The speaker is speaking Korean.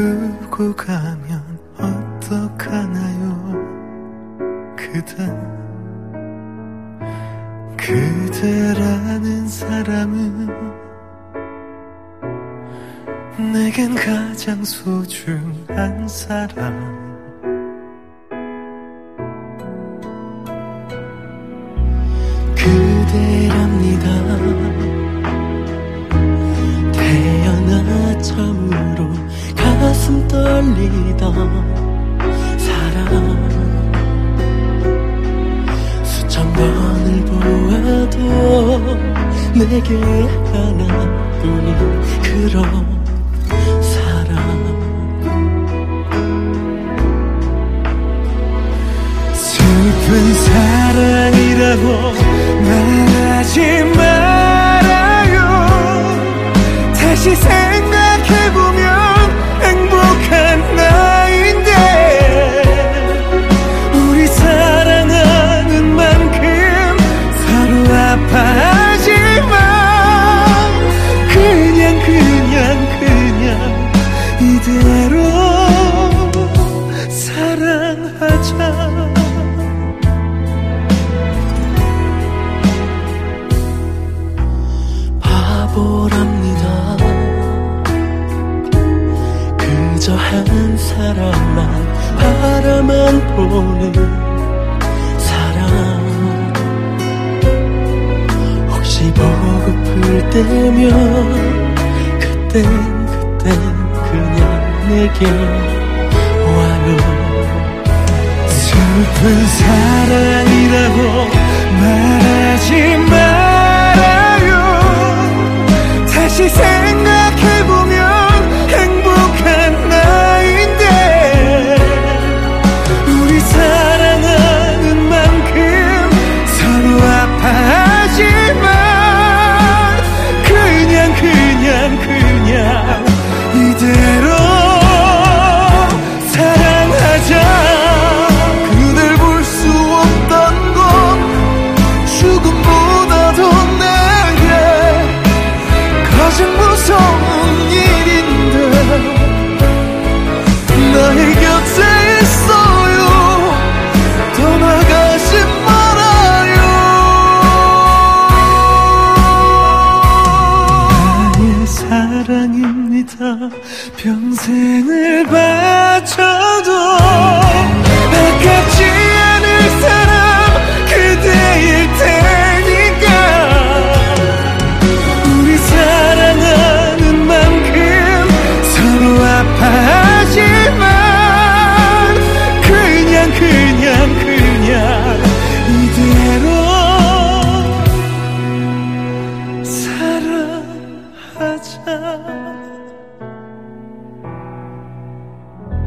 두고 가면 어떡하나요? 그대 그대라는 사람은 내겐 가장 소중한 사람 떨리던 사람 수천 번을 보아도 내게 하나뿐인 그런 슬픈 사랑이라고 말하지 말아요. 다시 생각해보면 사랑하자 바보랍니다. 그저 한 사람만 바라만 보는 사람. 혹시 보고플 때면 그땐 그땐 그냥 내게 슬픈 사랑이라고 말하지 말아요. 다시 생 무서운 일인데 나의 곁에 있어요. 떠나가지 말아요. 나의 사랑입니다. 평생을 바쳐 着